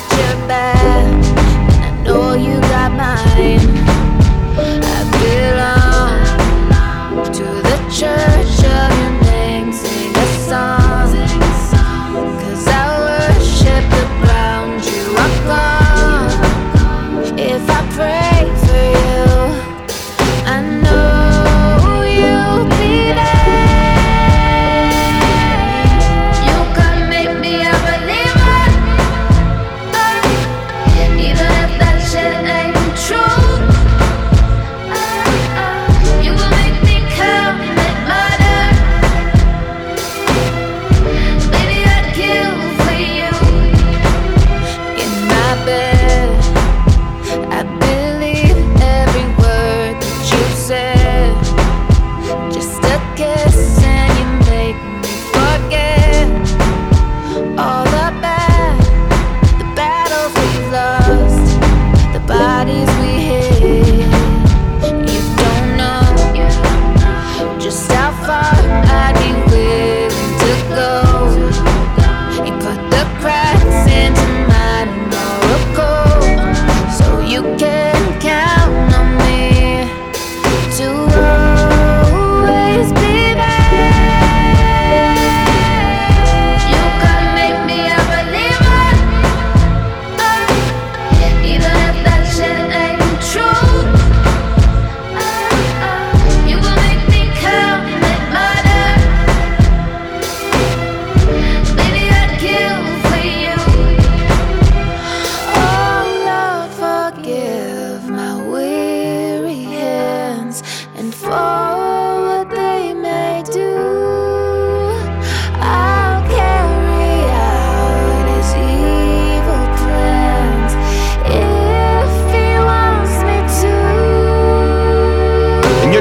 got your back, and I know you got mine.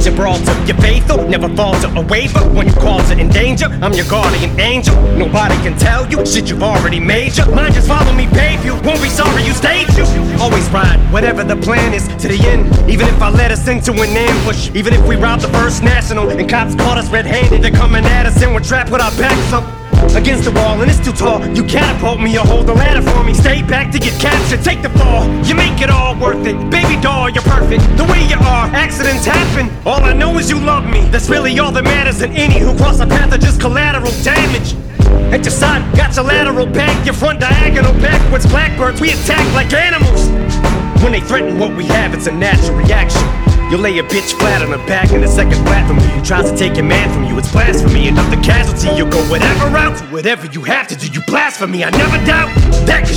Gibraltar, your faithful, never falter a waiver when you cause it in danger. I'm your guardian angel. Nobody can tell you shit you've already made you. Mind just follow me, babe. You won't be sorry you stayed you. Always ride, whatever the plan is, to the end. Even if I let us into an ambush. Even if we rob the first national and cops caught us red handed, they're coming at us and we're trapped with our backs up against the wall and it's too tall. You catapult me or hold the ladder for me. Stay back to get captured, take the fall. You make it all worth it. Baby doll, you're perfect. The way you are, accidents happen. All I know is you love me. That's really all that matters. And any who cross our path are just collateral damage. At your side, got your lateral back, your front diagonal backwards. Blackbirds, we attack like animals. When they threaten what we have, it's a natural reaction. You'll lay a bitch flat on her back in a second flat from you. Who tries to take your man from you? It's blasphemy. Another casualty. You'll go whatever route, whatever you have to do. You blasphemy. I never doubt that